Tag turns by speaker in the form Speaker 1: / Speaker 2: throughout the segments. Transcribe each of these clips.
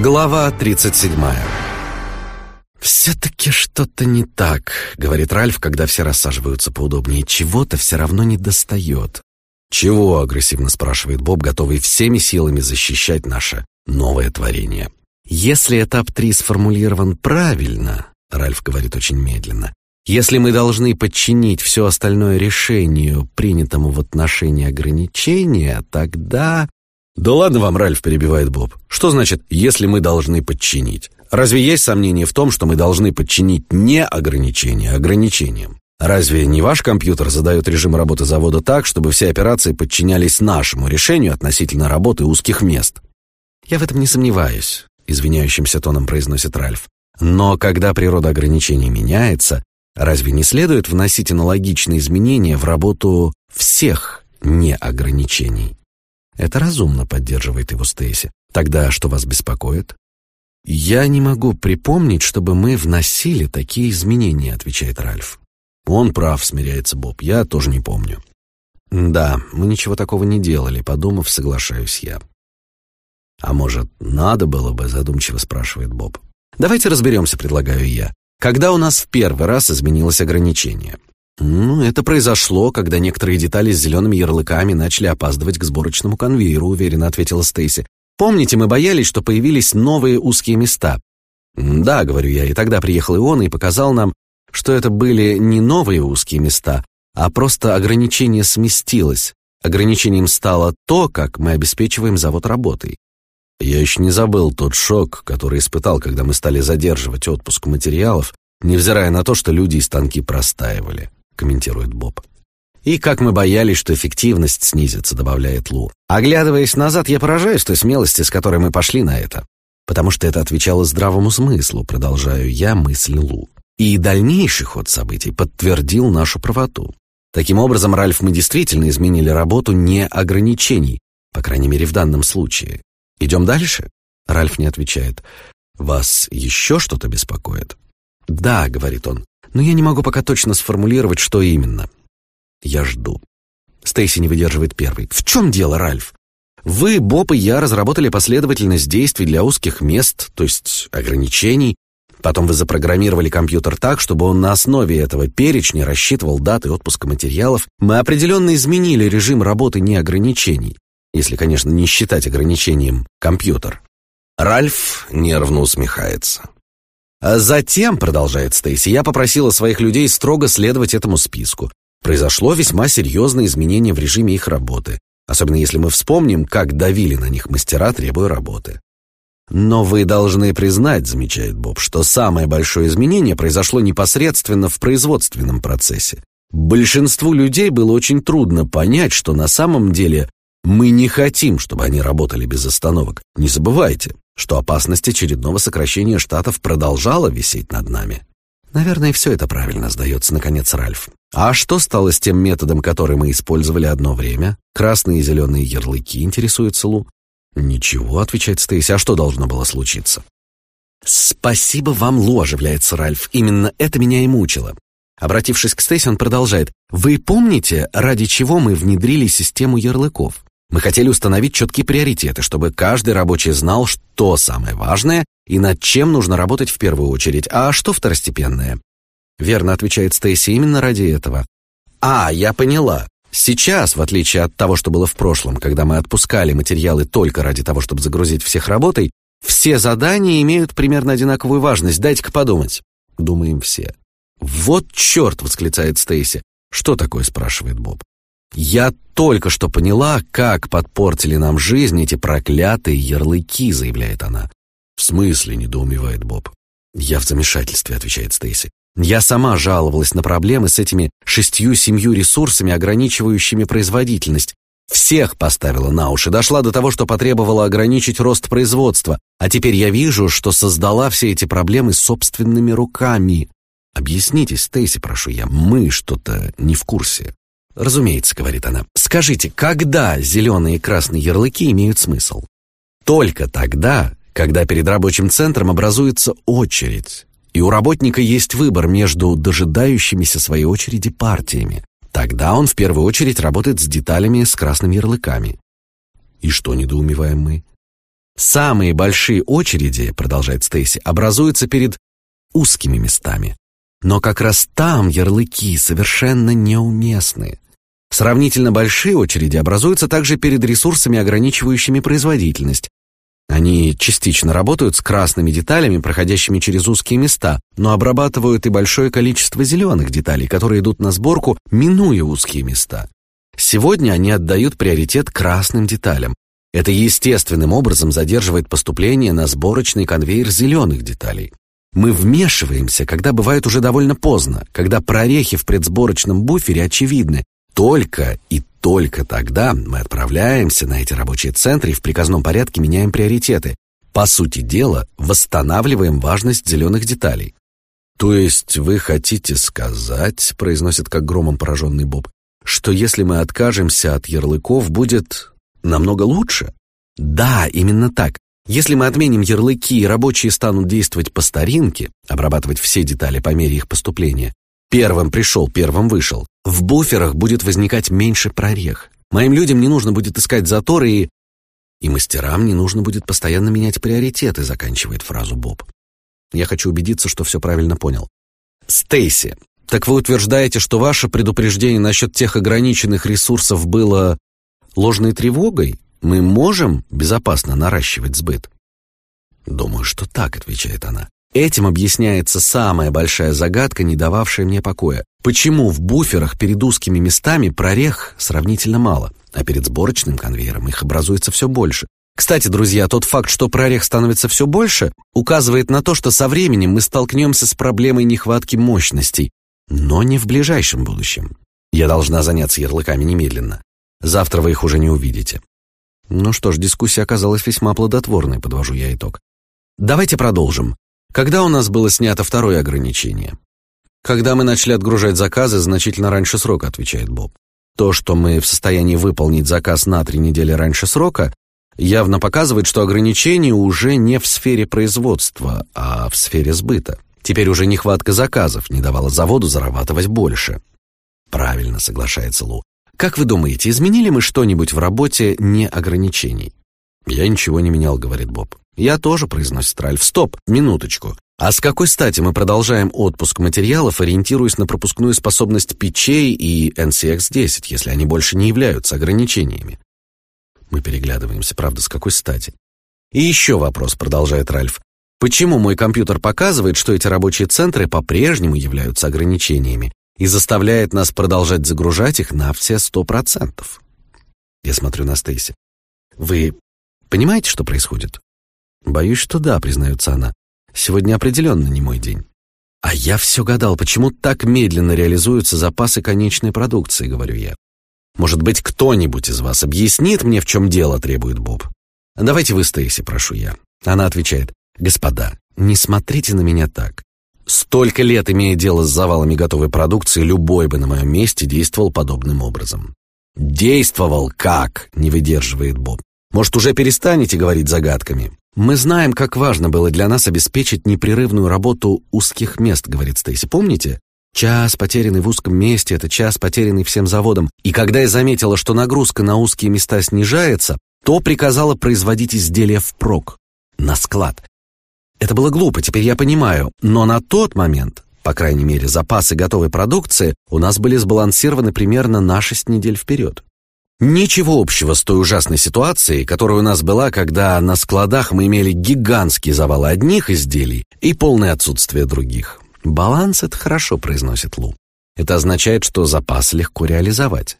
Speaker 1: Глава 37 «Все-таки что-то не так», — говорит Ральф, когда все рассаживаются поудобнее. «Чего-то все равно не достает». «Чего?» — агрессивно спрашивает Боб, готовый всеми силами защищать наше новое творение. «Если этап 3 сформулирован правильно», — Ральф говорит очень медленно, «если мы должны подчинить все остальное решению, принятому в отношении ограничения, тогда...» «Да ладно вам, Ральф», — перебивает Боб. «Что значит, если мы должны подчинить? Разве есть сомнение в том, что мы должны подчинить не ограничения ограничениям? Разве не ваш компьютер задает режим работы завода так, чтобы все операции подчинялись нашему решению относительно работы узких мест? Я в этом не сомневаюсь, извиняющимся тоном произносит Ральф. Но когда природа ограничений меняется, разве не следует вносить аналогичные изменения в работу всех неограничений? Это разумно, поддерживает его Стейси. Тогда что вас беспокоит? Я не могу припомнить, чтобы мы вносили такие изменения, отвечает Ральф. Он прав, смиряется Боб. Я тоже не помню. Да, мы ничего такого не делали, подумав, соглашаюсь я. А может, надо было бы, задумчиво спрашивает Боб. Давайте разберемся, предлагаю я. Когда у нас в первый раз изменилось ограничение? Ну, это произошло, когда некоторые детали с зелеными ярлыками начали опаздывать к сборочному конвейеру, уверенно ответила Стейси. Помните, мы боялись, что появились новые узкие места. Да, говорю я, и тогда приехал и он и показал нам, что это были не новые узкие места, а просто ограничение сместилось. Ограничением стало то, как мы обеспечиваем завод работой. Я еще не забыл тот шок, который испытал, когда мы стали задерживать отпуск материалов, невзирая на то, что люди и станки простаивали, комментирует Боб. И как мы боялись, что эффективность снизится, добавляет Лу. Оглядываясь назад, я поражаюсь той смелости, с которой мы пошли на это, потому что это отвечало здравому смыслу, продолжаю я мысль Лу. И дальнейший ход событий подтвердил нашу правоту. Таким образом, Ральф, мы действительно изменили работу не ограничений, по крайней мере в данном случае. Идем дальше? Ральф не отвечает. Вас еще что-то беспокоит? Да, говорит он, но я не могу пока точно сформулировать, что именно. Я жду. Стейси не выдерживает первый. В чем дело, Ральф? Вы, Боб и я разработали последовательность действий для узких мест, то есть ограничений, Потом вы запрограммировали компьютер так, чтобы он на основе этого перечня рассчитывал даты отпуска материалов. Мы определенно изменили режим работы не ограничений, если, конечно, не считать ограничением компьютер. Ральф нервно усмехается. А затем, продолжает Стейси, я попросила своих людей строго следовать этому списку. Произошло весьма серьезное изменение в режиме их работы, особенно если мы вспомним, как давили на них мастера, требуя работы. Но вы должны признать, замечает Боб, что самое большое изменение произошло непосредственно в производственном процессе. Большинству людей было очень трудно понять, что на самом деле мы не хотим, чтобы они работали без остановок. Не забывайте, что опасность очередного сокращения штатов продолжала висеть над нами. Наверное, все это правильно сдается, наконец, Ральф. А что стало с тем методом, который мы использовали одно время? Красные и зеленые ярлыки, интересуется Лу. «Ничего», — отвечает Стейси, — «а что должно было случиться?» «Спасибо вам, Лу», — оживляется Ральф. «Именно это меня и мучило». Обратившись к Стейси, он продолжает. «Вы помните, ради чего мы внедрили систему ярлыков? Мы хотели установить четкие приоритеты, чтобы каждый рабочий знал, что самое важное и над чем нужно работать в первую очередь, а что второстепенное». Верно отвечает Стейси, именно ради этого. «А, я поняла. Сейчас, в отличие от того, что было в прошлом, когда мы отпускали материалы только ради того, чтобы загрузить всех работой, все задания имеют примерно одинаковую важность. Дайте-ка подумать. Думаем все. Вот черт, восклицает Стейси. Что такое, спрашивает Боб. Я только что поняла, как подпортили нам жизнь эти проклятые ярлыки, заявляет она. В смысле, недоумевает Боб. Я в замешательстве, отвечает Стейси. Я сама жаловалась на проблемы с этими шестью-семью ресурсами, ограничивающими производительность. Всех поставила на уши, дошла до того, что потребовала ограничить рост производства, а теперь я вижу, что создала все эти проблемы собственными руками. Объясните, Стейси, прошу я, мы что-то не в курсе. Разумеется, говорит она. Скажите, когда зеленые и красные ярлыки имеют смысл? Только тогда, когда перед рабочим центром образуется очередь и у работника есть выбор между дожидающимися своей очереди партиями. Тогда он в первую очередь работает с деталями с красными ярлыками. И что недоумеваем мы? Самые большие очереди, продолжает Стейси, образуются перед узкими местами. Но как раз там ярлыки совершенно неуместны. Сравнительно большие очереди образуются также перед ресурсами, ограничивающими производительность. Они частично работают с красными деталями, проходящими через узкие места, но обрабатывают и большое количество зеленых деталей, которые идут на сборку, минуя узкие места. Сегодня они отдают приоритет красным деталям. Это естественным образом задерживает поступление на сборочный конвейер зеленых деталей. Мы вмешиваемся, когда бывает уже довольно поздно, когда прорехи в предсборочном буфере очевидны. Только и только тогда мы отправляемся на эти рабочие центры и в приказном порядке меняем приоритеты. По сути дела, восстанавливаем важность зеленых деталей. То есть вы хотите сказать, произносит как громом пораженный Боб, что если мы откажемся от ярлыков, будет намного лучше? Да, именно так. Если мы отменим ярлыки и рабочие станут действовать по старинке, обрабатывать все детали по мере их поступления, первым пришел, первым вышел, в буферах будет возникать меньше прорех. Моим людям не нужно будет искать заторы и... И мастерам не нужно будет постоянно менять приоритеты, заканчивает фразу Боб. Я хочу убедиться, что все правильно понял. Стейси, так вы утверждаете, что ваше предупреждение насчет тех ограниченных ресурсов было ложной тревогой? Мы можем безопасно наращивать сбыт? Думаю, что так, отвечает она. Этим объясняется самая большая загадка, не дававшая мне покоя. Почему в буферах перед узкими местами прорех сравнительно мало, а перед сборочным конвейером их образуется все больше? Кстати, друзья, тот факт, что прорех становится все больше, указывает на то, что со временем мы столкнемся с проблемой нехватки мощностей, но не в ближайшем будущем. Я должна заняться ярлыками немедленно. Завтра вы их уже не увидите. Ну что ж, дискуссия оказалась весьма плодотворной, подвожу я итог. Давайте продолжим. Когда у нас было снято второе ограничение? Когда мы начали отгружать заказы значительно раньше срока, отвечает Боб. То, что мы в состоянии выполнить заказ на три недели раньше срока, явно показывает, что ограничение уже не в сфере производства, а в сфере сбыта. Теперь уже нехватка заказов не давала заводу зарабатывать больше. Правильно, соглашается Лу. Как вы думаете, изменили мы что-нибудь в работе не ограничений? Я ничего не менял, говорит Боб. Я тоже, произносит Ральф. Стоп, минуточку. А с какой стати мы продолжаем отпуск материалов, ориентируясь на пропускную способность печей и NCX-10, если они больше не являются ограничениями? Мы переглядываемся, правда, с какой стати? И еще вопрос, продолжает Ральф. Почему мой компьютер показывает, что эти рабочие центры по-прежнему являются ограничениями, и заставляет нас продолжать загружать их на все сто процентов. Я смотрю на Стейси. Вы понимаете, что происходит? Боюсь, что да, признается она. Сегодня определенно не мой день. А я все гадал, почему так медленно реализуются запасы конечной продукции, говорю я. Может быть, кто-нибудь из вас объяснит мне, в чем дело, требует Боб. Давайте вы, Стейси, прошу я. Она отвечает: господа, не смотрите на меня так. Столько лет имея дело с завалами готовой продукции, любой бы на моем месте действовал подобным образом. Действовал как? Не выдерживает Боб. Может, уже перестанете говорить загадками? Мы знаем, как важно было для нас обеспечить непрерывную работу узких мест, говорит Стейси. Помните? Час, потерянный в узком месте, это час, потерянный всем заводом. И когда я заметила, что нагрузка на узкие места снижается, то приказала производить изделия впрок, на склад. Это было глупо, теперь я понимаю, но на тот момент, по крайней мере, запасы готовой продукции у нас были сбалансированы примерно на шесть недель вперед. Ничего общего с той ужасной ситуацией, которая у нас была, когда на складах мы имели гигантские завалы одних изделий и полное отсутствие других. Баланс это хорошо, произносит Лу. Это означает, что запас легко реализовать.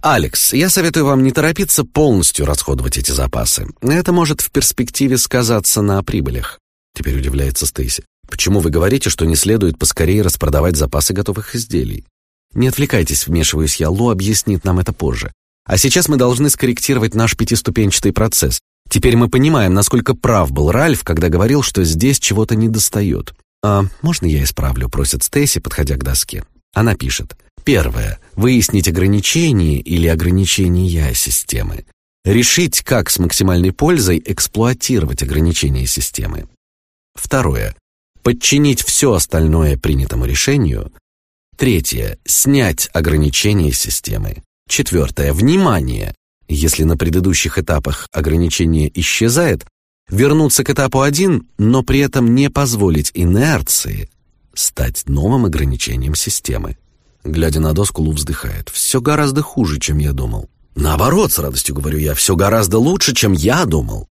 Speaker 1: Алекс, я советую вам не торопиться полностью расходовать эти запасы. Это может в перспективе сказаться на прибылях. Теперь удивляется Стейси. Почему вы говорите, что не следует поскорее распродавать запасы готовых изделий? Не отвлекайтесь, вмешиваюсь я. Лу объяснит нам это позже. А сейчас мы должны скорректировать наш пятиступенчатый процесс. Теперь мы понимаем, насколько прав был Ральф, когда говорил, что здесь чего-то недостает. А можно я исправлю? просит Стейси, подходя к доске. Она пишет: первое, выяснить ограничения или ограничения системы, решить, как с максимальной пользой эксплуатировать ограничения системы. Второе. Подчинить все остальное принятому решению. Третье. Снять ограничения системы. Четвертое. Внимание! Если на предыдущих этапах ограничение исчезает, Вернуться к этапу один, но при этом не позволить инерции стать новым ограничением системы. Глядя на доску, Лу вздыхает. «Все гораздо хуже, чем я думал». «Наоборот, с радостью говорю я, все гораздо лучше, чем я думал».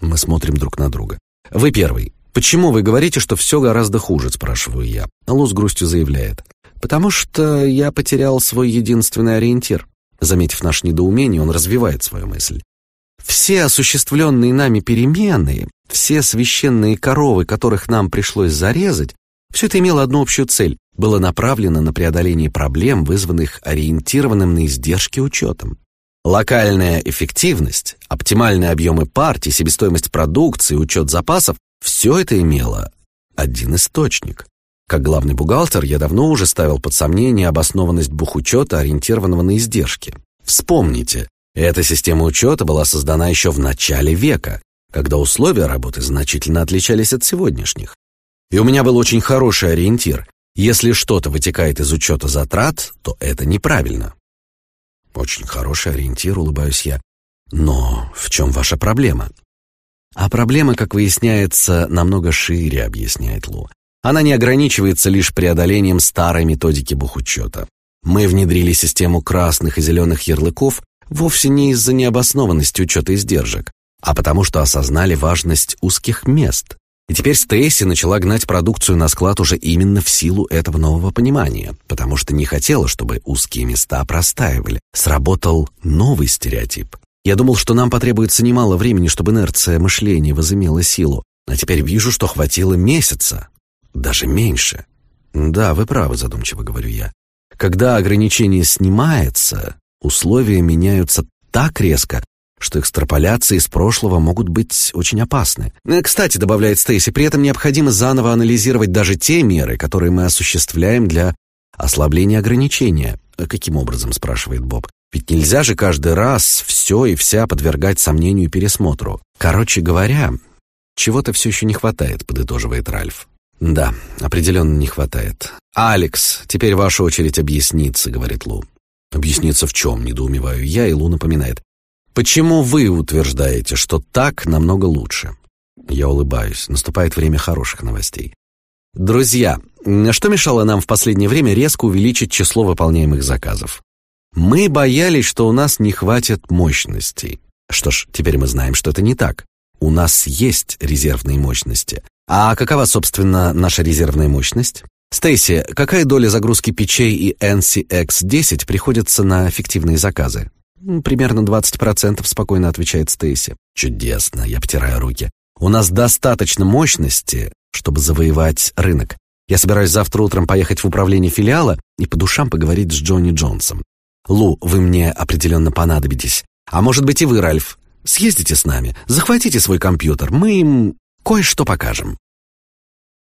Speaker 1: Мы смотрим друг на друга. «Вы первый. Почему вы говорите, что все гораздо хуже?» – спрашиваю я. Лу с грустью заявляет. «Потому что я потерял свой единственный ориентир». Заметив наше недоумение, он развивает свою мысль. Все осуществленные нами перемены, все священные коровы, которых нам пришлось зарезать, все это имело одну общую цель – было направлено на преодоление проблем, вызванных ориентированным на издержки учетом. Локальная эффективность, оптимальные объемы партий, себестоимость продукции, учет запасов – все это имело один источник. Как главный бухгалтер я давно уже ставил под сомнение обоснованность бухучета, ориентированного на издержки. Вспомните, эта система учета была создана еще в начале века, когда условия работы значительно отличались от сегодняшних. И у меня был очень хороший ориентир. Если что-то вытекает из учета затрат, то это неправильно. Очень хороший ориентир, улыбаюсь я. Но в чем ваша проблема? А проблема, как выясняется, намного шире, объясняет Лу. Она не ограничивается лишь преодолением старой методики бухучета. Мы внедрили систему красных и зеленых ярлыков вовсе не из-за необоснованности учета издержек, а потому что осознали важность узких мест, и теперь Стейси начала гнать продукцию на склад уже именно в силу этого нового понимания, потому что не хотела, чтобы узкие места простаивали. Сработал новый стереотип. Я думал, что нам потребуется немало времени, чтобы инерция мышления возымела силу, а теперь вижу, что хватило месяца, даже меньше. Да, вы правы, задумчиво говорю я. Когда ограничение снимается, условия меняются так резко, что экстраполяции из прошлого могут быть очень опасны. Э, кстати, добавляет Стейси, при этом необходимо заново анализировать даже те меры, которые мы осуществляем для ослабления ограничения. «Э, каким образом, спрашивает Боб. Ведь нельзя же каждый раз все и вся подвергать сомнению и пересмотру. Короче говоря, чего-то все еще не хватает, подытоживает Ральф. Да, определенно не хватает. Алекс, теперь ваша очередь объясниться, говорит Лу. Объясниться в чем, недоумеваю я, и Лу напоминает. Почему вы утверждаете, что так намного лучше? Я улыбаюсь. Наступает время хороших новостей. Друзья, что мешало нам в последнее время резко увеличить число выполняемых заказов? Мы боялись, что у нас не хватит мощностей. Что ж, теперь мы знаем, что это не так. У нас есть резервные мощности. А какова, собственно, наша резервная мощность? Стейси, какая доля загрузки печей и NCX-10 приходится на фиктивные заказы? «Примерно 20%, — спокойно отвечает Стейси. «Чудесно!» — я потираю руки. «У нас достаточно мощности, чтобы завоевать рынок. Я собираюсь завтра утром поехать в управление филиала и по душам поговорить с Джонни Джонсом. Лу, вы мне определенно понадобитесь. А может быть и вы, Ральф. Съездите с нами, захватите свой компьютер, мы им кое-что покажем».